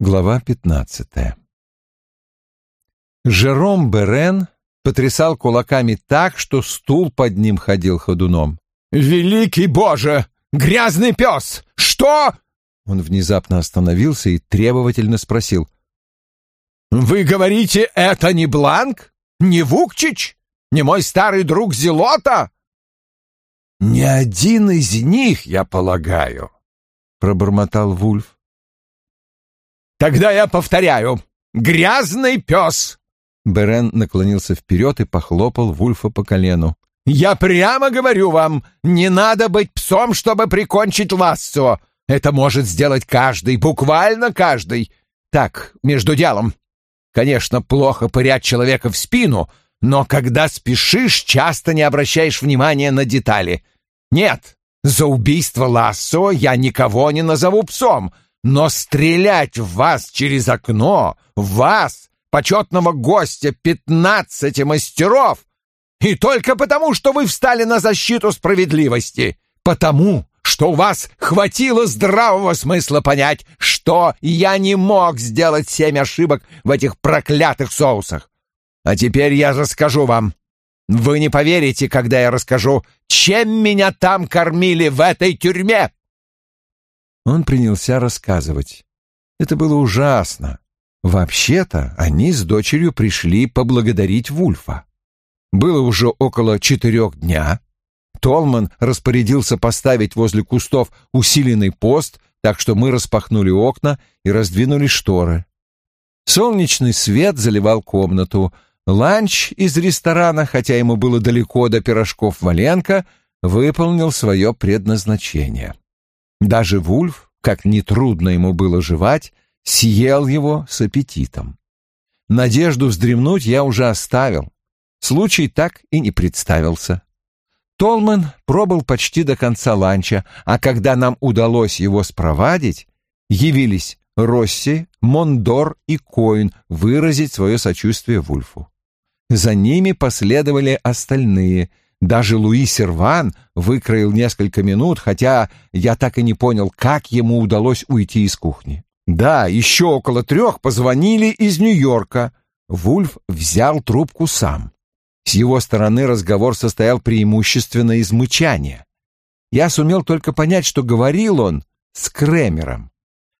Глава пятнадцатая Жером Берен потрясал кулаками так, что стул под ним ходил ходуном. «Великий Боже! Грязный пес! Что?» Он внезапно остановился и требовательно спросил. «Вы говорите, это не Бланк? Не Вукчич? Не мой старый друг Зелота?» «Ни один из них, я полагаю», — пробормотал Вульф. «Тогда я повторяю. Грязный пес!» Берен наклонился вперед и похлопал Вульфа по колену. «Я прямо говорю вам, не надо быть псом, чтобы прикончить Лассо. Это может сделать каждый, буквально каждый. Так, между делом. Конечно, плохо пырять человека в спину, но когда спешишь, часто не обращаешь внимания на детали. Нет, за убийство Лассо я никого не назову псом, но стрелять в вас через окно, в вас, почетного гостя пятнадцати мастеров, и только потому, что вы встали на защиту справедливости, потому, что у вас хватило здравого смысла понять, что я не мог сделать семь ошибок в этих проклятых соусах. А теперь я расскажу вам. Вы не поверите, когда я расскажу, чем меня там кормили в этой тюрьме. Он принялся рассказывать. Это было ужасно. Вообще-то они с дочерью пришли поблагодарить Вульфа. Было уже около четырех дня. Толман распорядился поставить возле кустов усиленный пост, так что мы распахнули окна и раздвинули шторы. Солнечный свет заливал комнату. Ланч из ресторана, хотя ему было далеко до пирожков Валенко, выполнил свое предназначение. Даже Вульф, как нетрудно ему было жевать, съел его с аппетитом. Надежду вздремнуть я уже оставил. Случай так и не представился. Толман пробыл почти до конца ланча, а когда нам удалось его спровадить, явились Росси, Мондор и Коин выразить свое сочувствие Вульфу. За ними последовали остальные — даже Луи Серван выкроил несколько минут, хотя я так и не понял, как ему удалось уйти из кухни. Да, еще около трех позвонили из Нью-Йорка. Вульф взял трубку сам. С его стороны разговор состоял преимущественно из мычания. Я сумел только понять, что говорил он с Кремером.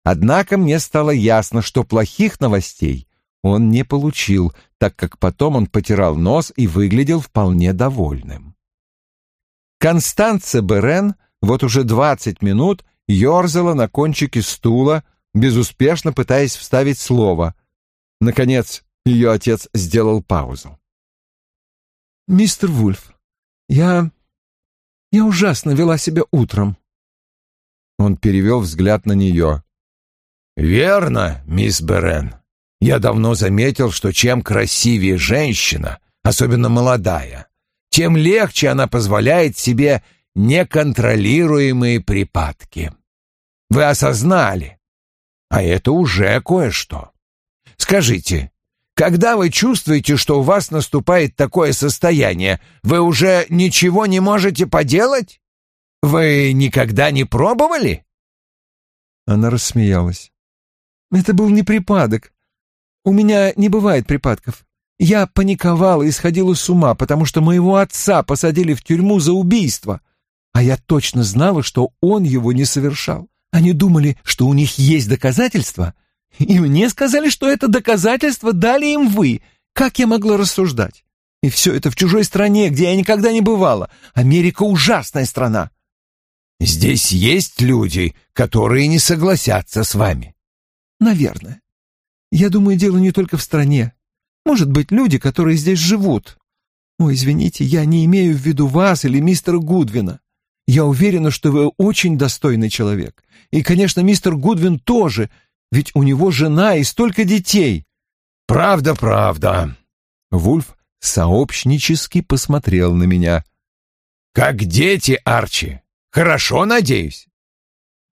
Однако мне стало ясно, что плохих новостей он не получил, так как потом он потирал нос и выглядел вполне довольным. Констанция Берен вот уже двадцать минут ерзала на кончике стула, безуспешно пытаясь вставить слово. Наконец, ее отец сделал паузу. «Мистер Вульф, я... я ужасно вела себя утром». Он перевел взгляд на нее. «Верно, мисс Берен. Я давно заметил, что чем красивее женщина, особенно молодая, тем легче она позволяет себе неконтролируемые припадки. Вы осознали, а это уже кое-что. Скажите, когда вы чувствуете, что у вас наступает такое состояние, вы уже ничего не можете поделать? Вы никогда не пробовали? Она рассмеялась. Это был не припадок. У меня не бывает припадков. Я паниковала и сходила с ума, потому что моего отца посадили в тюрьму за убийство, а я точно знала, что он его не совершал. Они думали, что у них есть доказательства, и мне сказали, что это доказательство дали им вы. Как я могла рассуждать? И все это в чужой стране, где я никогда не бывала. Америка ужасная страна. Здесь есть люди, которые не согласятся с вами. Наверное. Я думаю, дело не только в стране. Может быть, люди, которые здесь живут. Ой, извините, я не имею в виду вас или мистера Гудвина. Я уверена, что вы очень достойный человек. И, конечно, мистер Гудвин тоже, ведь у него жена и столько детей. Правда, правда. Вульф сообщнически посмотрел на меня. Как дети, Арчи. Хорошо, надеюсь.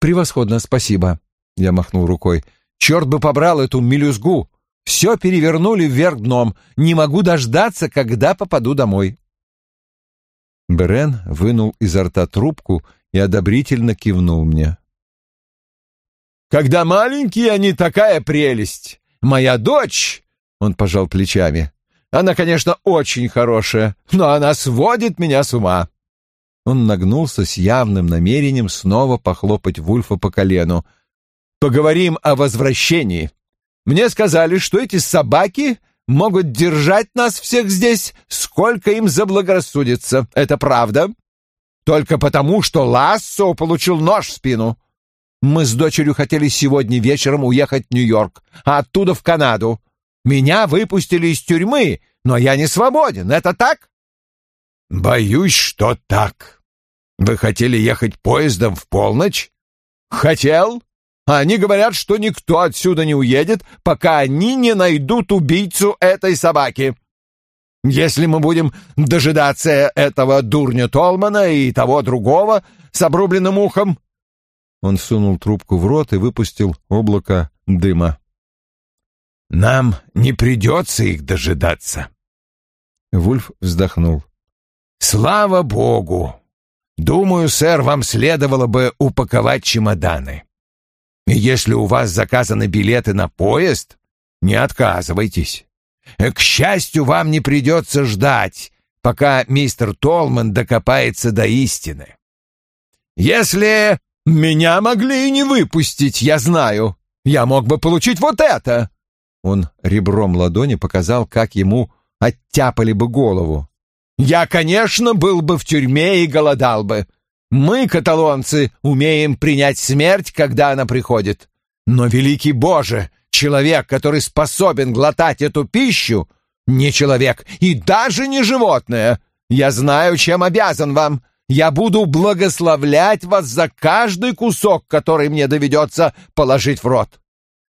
Превосходно, спасибо. Я махнул рукой. Черт бы побрал эту мелюзгу. Все перевернули вверх дном. Не могу дождаться, когда попаду домой. Берен вынул изо рта трубку и одобрительно кивнул мне. Когда маленькие, они такая прелесть. Моя дочь, он пожал плечами. Она, конечно, очень хорошая, но она сводит меня с ума. Он нагнулся с явным намерением снова похлопать Вульфа по колену. Поговорим о возвращении. Мне сказали, что эти собаки могут держать нас всех здесь, сколько им заблагорассудится. Это правда? Только потому, что Лассо получил нож в спину. Мы с дочерью хотели сегодня вечером уехать в Нью-Йорк, а оттуда в Канаду. Меня выпустили из тюрьмы, но я не свободен. Это так? Боюсь, что так. Вы хотели ехать поездом в полночь? Хотел. А они говорят, что никто отсюда не уедет, пока они не найдут убийцу этой собаки. Если мы будем дожидаться этого дурня Толмана и того другого с обрубленным ухом...» Он сунул трубку в рот и выпустил облако дыма. «Нам не придется их дожидаться». Вульф вздохнул. «Слава богу! Думаю, сэр, вам следовало бы упаковать чемоданы. И если у вас заказаны билеты на поезд, не отказывайтесь. К счастью, вам не придется ждать, пока мистер Толман докопается до истины. Если меня могли и не выпустить, я знаю, я мог бы получить вот это. Он ребром ладони показал, как ему оттяпали бы голову. Я, конечно, был бы в тюрьме и голодал бы. Мы, каталонцы, умеем принять смерть, когда она приходит. Но, великий Боже, Человек, который способен глотать эту пищу, не человек и даже не животное. Я знаю, чем обязан вам. Я буду благословлять вас за каждый кусок, который мне доведется положить в рот.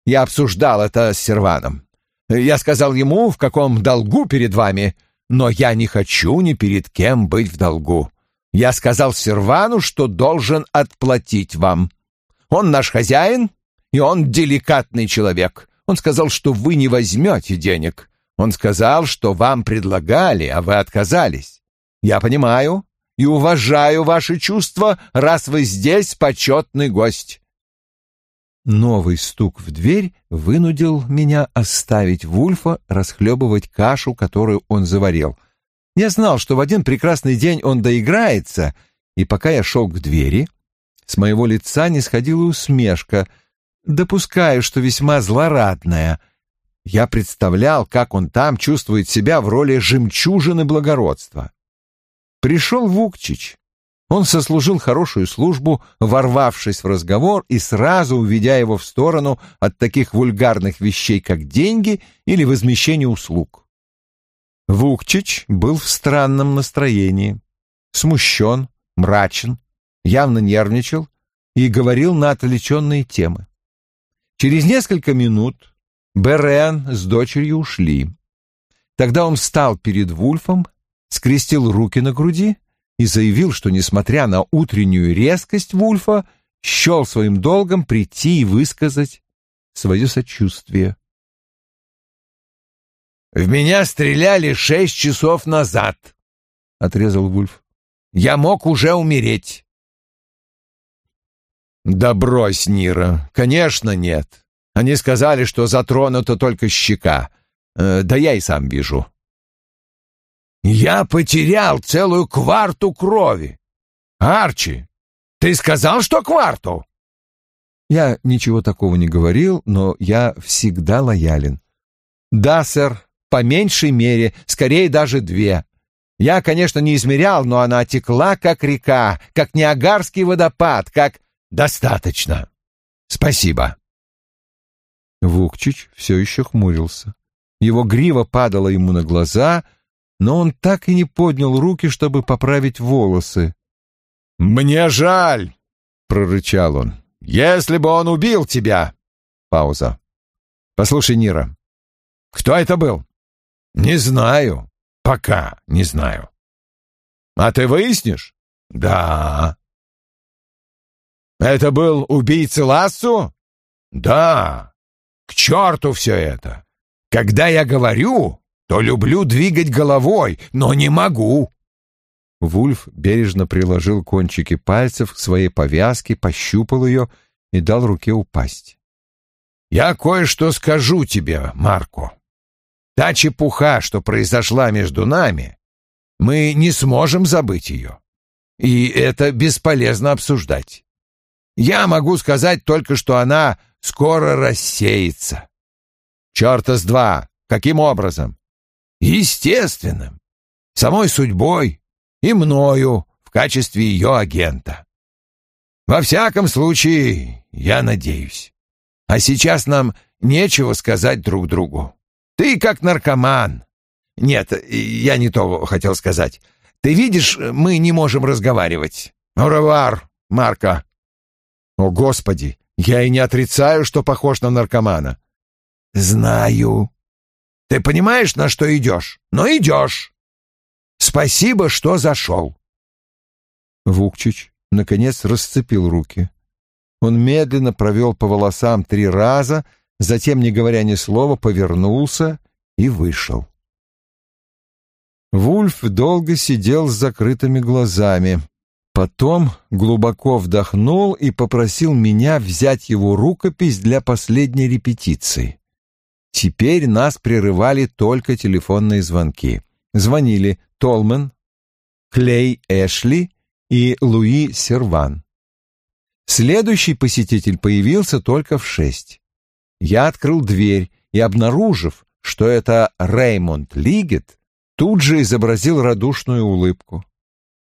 Я обсуждал это с Серваном. Я сказал ему, в каком долгу перед вами, но я не хочу ни перед кем быть в долгу. Я сказал Сервану, что должен отплатить вам. Он наш хозяин, и он деликатный человек. Он сказал, что вы не возьмете денег. Он сказал, что вам предлагали, а вы отказались. Я понимаю и уважаю ваши чувства, раз вы здесь почетный гость. Новый стук в дверь вынудил меня оставить Вульфа расхлебывать кашу, которую он заварил. Я знал, что в один прекрасный день он доиграется, и пока я шел к двери, с моего лица не сходила усмешка — допускаю, что весьма злорадная. Я представлял, как он там чувствует себя в роли жемчужины благородства. Пришел Вукчич. Он сослужил хорошую службу, ворвавшись в разговор и сразу уведя его в сторону от таких вульгарных вещей, как деньги или возмещение услуг. Вукчич был в странном настроении, смущен, мрачен, явно нервничал и говорил на отвлеченные темы. Через несколько минут Берен с дочерью ушли. Тогда он встал перед Вульфом, скрестил руки на груди и заявил, что, несмотря на утреннюю резкость Вульфа, счел своим долгом прийти и высказать свое сочувствие. «В меня стреляли шесть часов назад», — отрезал Вульф. «Я мог уже умереть. «Да брось, Нира, конечно нет. Они сказали, что затронута только щека. Э, да я и сам вижу». «Я потерял целую кварту крови. Арчи, ты сказал, что кварту?» Я ничего такого не говорил, но я всегда лоялен. «Да, сэр, по меньшей мере, скорее даже две. Я, конечно, не измерял, но она текла, как река, как Ниагарский водопад, как «Достаточно. Спасибо». Вукчич все еще хмурился. Его грива падала ему на глаза, но он так и не поднял руки, чтобы поправить волосы. «Мне жаль!» — прорычал он. «Если бы он убил тебя!» Пауза. «Послушай, Нира, кто это был?» «Не знаю. Пока не знаю». «А ты выяснишь?» «Да». Это был убийца Лассу? Да. К черту все это. Когда я говорю, то люблю двигать головой, но не могу. Вульф бережно приложил кончики пальцев к своей повязке, пощупал ее и дал руке упасть. «Я кое-что скажу тебе, Марко. Та чепуха, что произошла между нами, мы не сможем забыть ее. И это бесполезно обсуждать. Я могу сказать только, что она скоро рассеется. Черта с два. Каким образом? Естественным. Самой судьбой и мною в качестве ее агента. Во всяком случае, я надеюсь. А сейчас нам нечего сказать друг другу. Ты как наркоман. Нет, я не то хотел сказать. Ты видишь, мы не можем разговаривать. Уравар, Марка. О, Господи, я и не отрицаю, что похож на наркомана. Знаю. Ты понимаешь, на что идешь? Но идешь. Спасибо, что зашел. Вукчич наконец расцепил руки. Он медленно провел по волосам три раза, затем, не говоря ни слова, повернулся и вышел. Вульф долго сидел с закрытыми глазами. Потом глубоко вдохнул и попросил меня взять его рукопись для последней репетиции. Теперь нас прерывали только телефонные звонки. Звонили Толмен, Клей Эшли и Луи Серван. Следующий посетитель появился только в шесть. Я открыл дверь и, обнаружив, что это Реймонд Лигет, тут же изобразил радушную улыбку.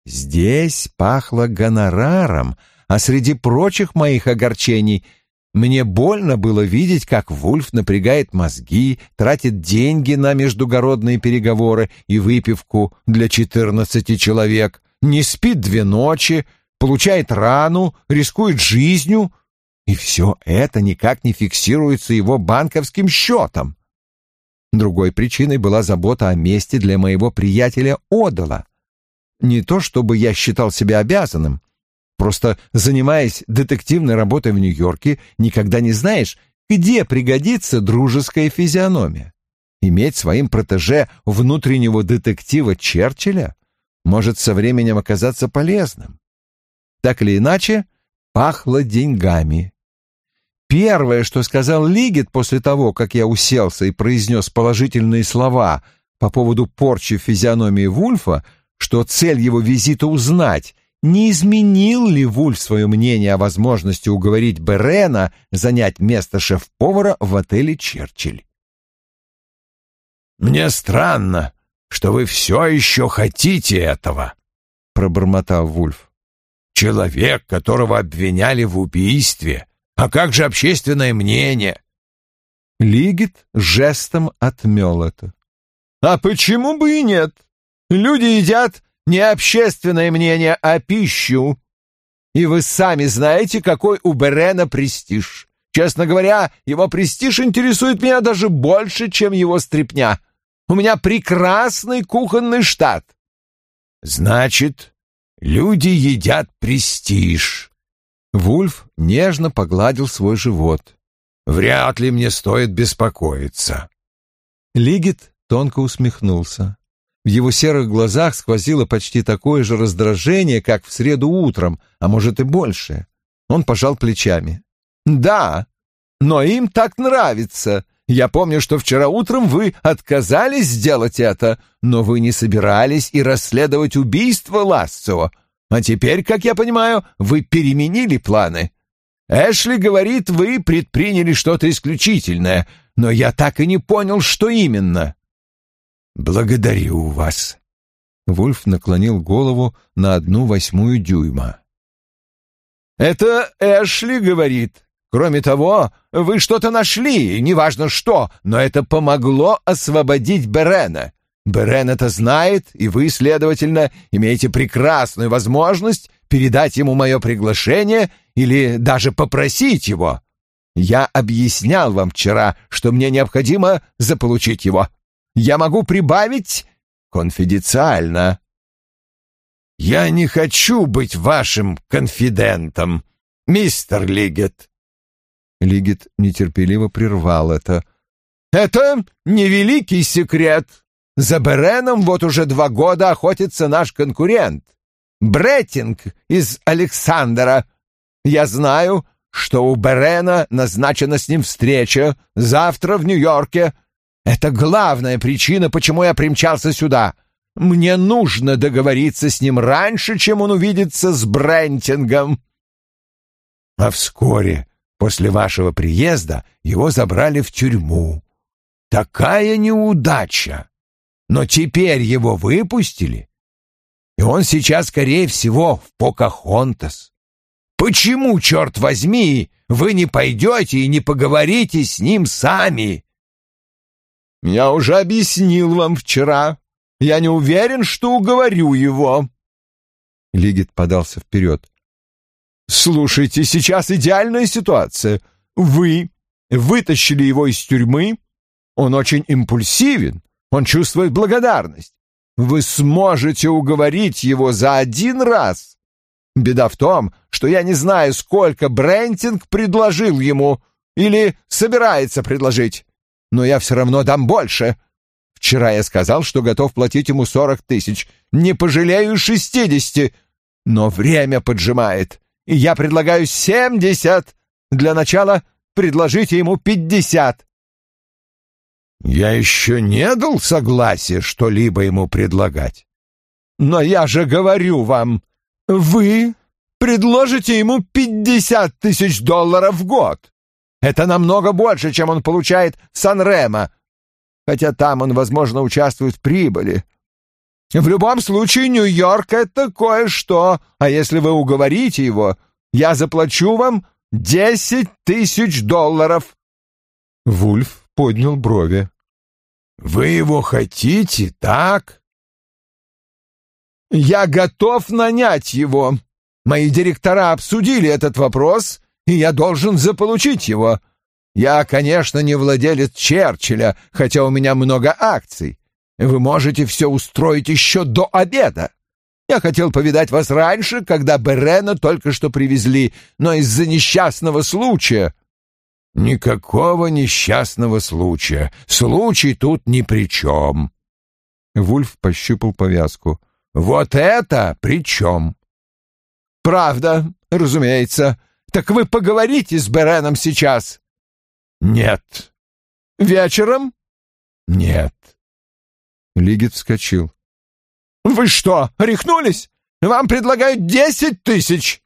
Здесь пахло гонораром, а среди прочих моих огорчений мне больно было видеть, как Вульф напрягает мозги, тратит деньги на междугородные переговоры и выпивку для четырнадцати человек, не спит две ночи, получает рану, рискует жизнью, и все это никак не фиксируется его банковским счетом. Другой причиной была забота о месте для моего приятеля Одала. Не то чтобы я считал себя обязанным, просто занимаясь детективной работой в Нью-Йорке, никогда не знаешь, где пригодится дружеская физиономия. Иметь своим протеже внутреннего детектива Черчилля может со временем оказаться полезным. Так или иначе, пахло деньгами. Первое, что сказал Лигет после того, как я уселся и произнес положительные слова по поводу порчи физиономии Вульфа, что цель его визита узнать, не изменил ли Вульф свое мнение о возможности уговорить Берена занять место шеф-повара в отеле «Черчилль». «Мне странно, что вы все еще хотите этого», — пробормотал Вульф. «Человек, которого обвиняли в убийстве, а как же общественное мнение? Лигит жестом отмел это. А почему бы и нет? Люди едят не общественное мнение, а пищу. И вы сами знаете, какой у Берена престиж. Честно говоря, его престиж интересует меня даже больше, чем его стряпня. У меня прекрасный кухонный штат. Значит, люди едят престиж, Вульф нежно погладил свой живот. «Вряд ли мне стоит беспокоиться». Лигит тонко усмехнулся. В его серых глазах сквозило почти такое же раздражение, как в среду утром, а может и больше. Он пожал плечами. «Да, но им так нравится. Я помню, что вчера утром вы отказались сделать это, но вы не собирались и расследовать убийство Лассо. А теперь, как я понимаю, вы переменили планы. Эшли говорит, вы предприняли что-то исключительное, но я так и не понял, что именно. Благодарю вас. Вульф наклонил голову на одну восьмую дюйма. Это Эшли говорит. Кроме того, вы что-то нашли, неважно что, но это помогло освободить Берена. Берен это знает, и вы, следовательно, имеете прекрасную возможность передать ему мое приглашение или даже попросить его. Я объяснял вам вчера, что мне необходимо заполучить его. Я могу прибавить конфиденциально. Я не хочу быть вашим конфидентом, мистер Лигет. Лигет нетерпеливо прервал это. Это невеликий секрет, за Береном вот уже два года охотится наш конкурент. Бреттинг из Александра. Я знаю, что у Берена назначена с ним встреча завтра в Нью-Йорке. Это главная причина, почему я примчался сюда. Мне нужно договориться с ним раньше, чем он увидится с Брентингом. А вскоре после вашего приезда его забрали в тюрьму. Такая неудача! Но теперь его выпустили, и он сейчас, скорее всего, в Покахонтас. Почему, черт возьми, вы не пойдете и не поговорите с ним сами? Я уже объяснил вам вчера. Я не уверен, что уговорю его. Лигит подался вперед. Слушайте, сейчас идеальная ситуация. Вы вытащили его из тюрьмы. Он очень импульсивен. Он чувствует благодарность. Вы сможете уговорить его за один раз. Беда в том, что я не знаю, сколько Брентинг предложил ему или собирается предложить. Но я все равно дам больше. Вчера я сказал, что готов платить ему сорок тысяч. Не пожалею шестидесяти. Но время поджимает, и я предлагаю семьдесят. Для начала предложите ему пятьдесят. Я еще не дал согласия что-либо ему предлагать. Но я же говорю вам, вы предложите ему пятьдесят тысяч долларов в год. Это намного больше, чем он получает Сан-Ремо, хотя там он, возможно, участвует в прибыли. В любом случае, Нью-Йорк — это кое-что, а если вы уговорите его, я заплачу вам десять тысяч долларов. Вульф поднял брови. «Вы его хотите, так?» «Я готов нанять его. Мои директора обсудили этот вопрос, и я должен заполучить его. Я, конечно, не владелец Черчилля, хотя у меня много акций. Вы можете все устроить еще до обеда. Я хотел повидать вас раньше, когда Берена только что привезли, но из-за несчастного случая «Никакого несчастного случая. Случай тут ни при чем». Вульф пощупал повязку. «Вот это при чем?» «Правда, разумеется. Так вы поговорите с Береном сейчас?» «Нет». «Вечером?» «Нет». Лигит вскочил. «Вы что, рехнулись? Вам предлагают десять тысяч!»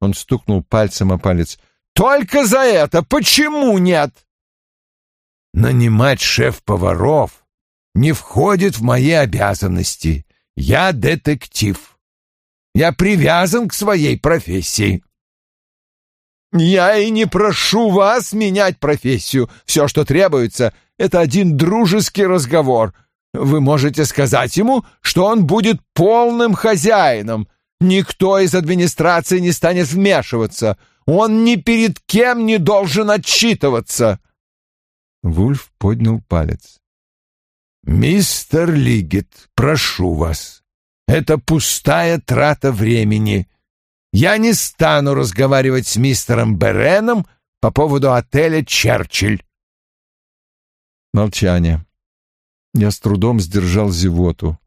Он стукнул пальцем о палец. Только за это почему нет? Нанимать шеф-поваров не входит в мои обязанности. Я детектив. Я привязан к своей профессии. Я и не прошу вас менять профессию. Все, что требуется, это один дружеский разговор. Вы можете сказать ему, что он будет полным хозяином. Никто из администрации не станет вмешиваться. Он ни перед кем не должен отчитываться. Вульф поднял палец. «Мистер Лигет, прошу вас, это пустая трата времени. Я не стану разговаривать с мистером Береном по поводу отеля «Черчилль». Молчание. Я с трудом сдержал зевоту.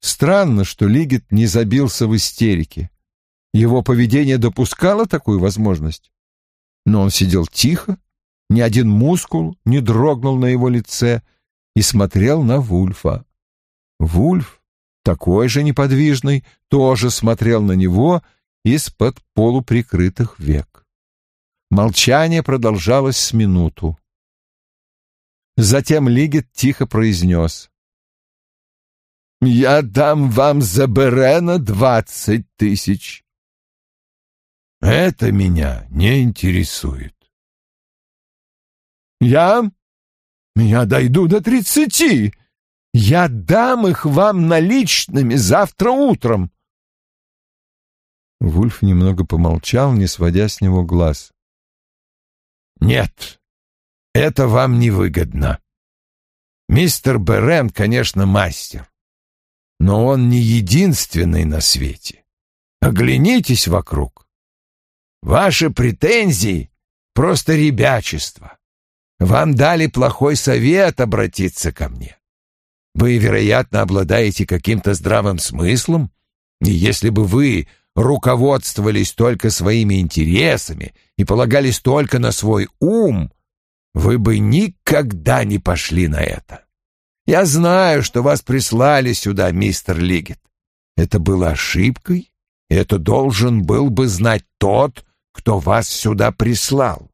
Странно, что Лигет не забился в истерике. Его поведение допускало такую возможность. Но он сидел тихо, ни один мускул не дрогнул на его лице и смотрел на Вульфа. Вульф, такой же неподвижный, тоже смотрел на него из-под полуприкрытых век. Молчание продолжалось с минуту. Затем Лигет тихо произнес. «Я дам вам за Берена двадцать тысяч. Это меня не интересует. Я? Я дойду до тридцати. Я дам их вам наличными завтра утром. Вульф немного помолчал, не сводя с него глаз. Нет, это вам невыгодно. Мистер Берен, конечно, мастер, но он не единственный на свете. Оглянитесь вокруг. Ваши претензии — просто ребячество. Вам дали плохой совет обратиться ко мне. Вы, вероятно, обладаете каким-то здравым смыслом, и если бы вы руководствовались только своими интересами и полагались только на свой ум, вы бы никогда не пошли на это. Я знаю, что вас прислали сюда, мистер Лигет. Это было ошибкой, и это должен был бы знать тот, кто вас сюда прислал.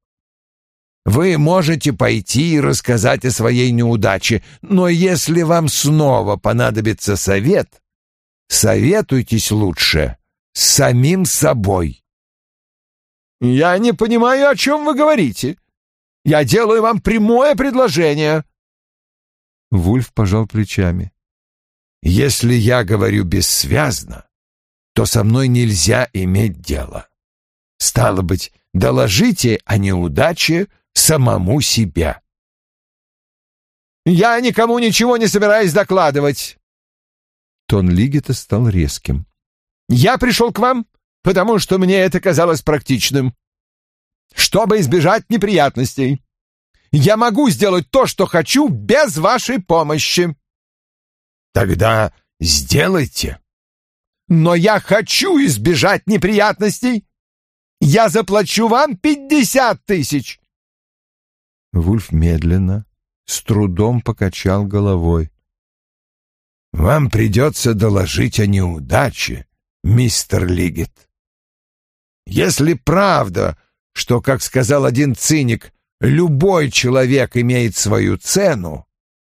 Вы можете пойти и рассказать о своей неудаче, но если вам снова понадобится совет, советуйтесь лучше с самим собой. «Я не понимаю, о чем вы говорите. Я делаю вам прямое предложение». Вульф пожал плечами. «Если я говорю бессвязно, то со мной нельзя иметь дело. Стало быть, доложите о неудаче самому себя». «Я никому ничего не собираюсь докладывать». Тон Лигета стал резким. «Я пришел к вам, потому что мне это казалось практичным чтобы избежать неприятностей. Я могу сделать то, что хочу, без вашей помощи. Тогда сделайте. Но я хочу избежать неприятностей. Я заплачу вам пятьдесят тысяч. Вульф медленно, с трудом покачал головой. «Вам придется доложить о неудаче, мистер Лигет. Если правда, что, как сказал один циник, любой человек имеет свою цену,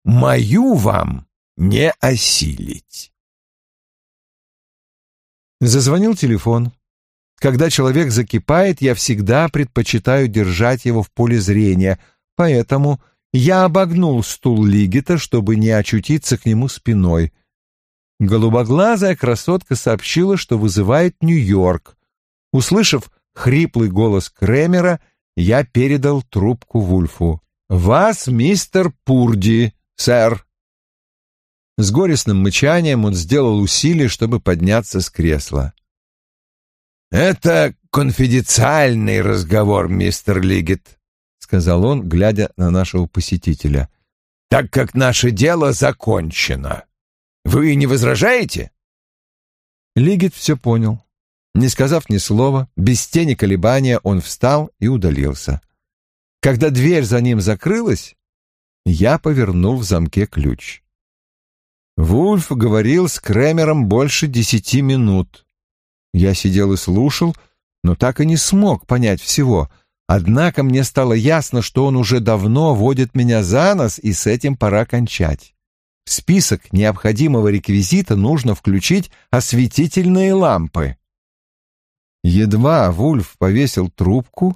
мою вам не осилить. Зазвонил телефон. Когда человек закипает, я всегда предпочитаю держать его в поле зрения, поэтому я обогнул стул Лигита, чтобы не очутиться к нему спиной. Голубоглазая красотка сообщила, что вызывает Нью-Йорк. Услышав хриплый голос Кремера, я передал трубку Вульфу. «Вас, мистер Пурди, сэр!» С горестным мычанием он сделал усилие, чтобы подняться с кресла. «Это конфиденциальный разговор, мистер Лигет», — сказал он, глядя на нашего посетителя. «Так как наше дело закончено. Вы не возражаете?» Лигет все понял. Не сказав ни слова, без тени колебания он встал и удалился. Когда дверь за ним закрылась, я повернул в замке ключ. Вульф говорил с Кремером больше десяти минут. Я сидел и слушал, но так и не смог понять всего. Однако мне стало ясно, что он уже давно водит меня за нос, и с этим пора кончать. В список необходимого реквизита нужно включить осветительные лампы. Едва Вульф повесил трубку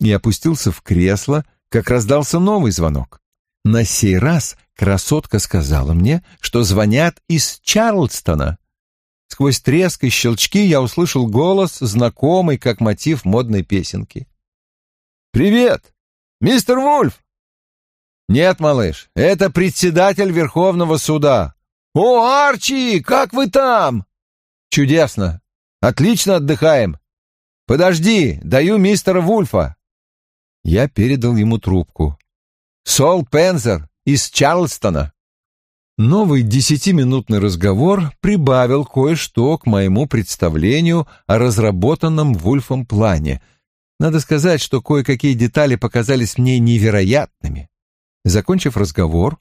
и опустился в кресло, как раздался новый звонок. На сей раз красотка сказала мне, что звонят из Чарльстона. Сквозь треск и щелчки я услышал голос, знакомый как мотив модной песенки. «Привет! Мистер Вульф!» «Нет, малыш, это председатель Верховного суда». «О, Арчи, как вы там?» «Чудесно. Отлично отдыхаем. Подожди, даю мистера Вульфа. Я передал ему трубку. Сол Пензер из Чарльстона. Новый десятиминутный разговор прибавил кое-что к моему представлению о разработанном Вульфом плане. Надо сказать, что кое-какие детали показались мне невероятными. Закончив разговор,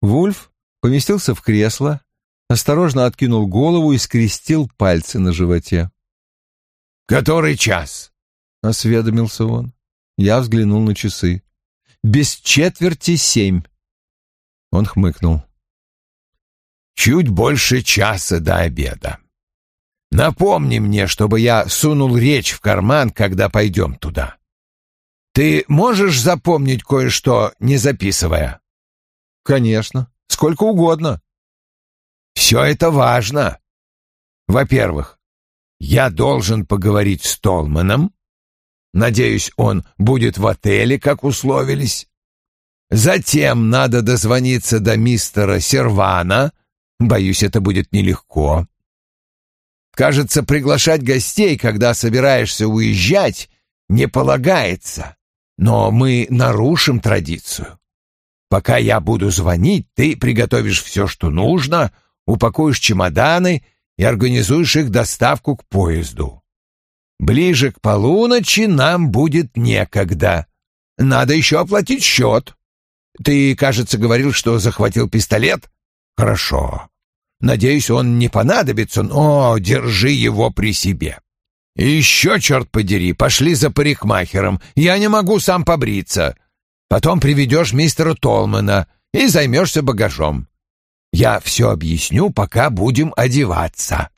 Вульф поместился в кресло, осторожно откинул голову и скрестил пальцы на животе. «Который час?» — осведомился он. Я взглянул на часы. «Без четверти семь». Он хмыкнул. «Чуть больше часа до обеда. Напомни мне, чтобы я сунул речь в карман, когда пойдем туда. Ты можешь запомнить кое-что, не записывая?» «Конечно. Сколько угодно». Все это важно. Во-первых, я должен поговорить с Толманом. Надеюсь, он будет в отеле, как условились. Затем надо дозвониться до мистера Сервана. Боюсь, это будет нелегко. Кажется, приглашать гостей, когда собираешься уезжать, не полагается. Но мы нарушим традицию. Пока я буду звонить, ты приготовишь все, что нужно — упакуешь чемоданы и организуешь их доставку к поезду. Ближе к полуночи нам будет некогда. Надо еще оплатить счет. Ты, кажется, говорил, что захватил пистолет? Хорошо. Надеюсь, он не понадобится, но держи его при себе. Еще, черт подери, пошли за парикмахером. Я не могу сам побриться. Потом приведешь мистера Толмана и займешься багажом. Я все объясню, пока будем одеваться.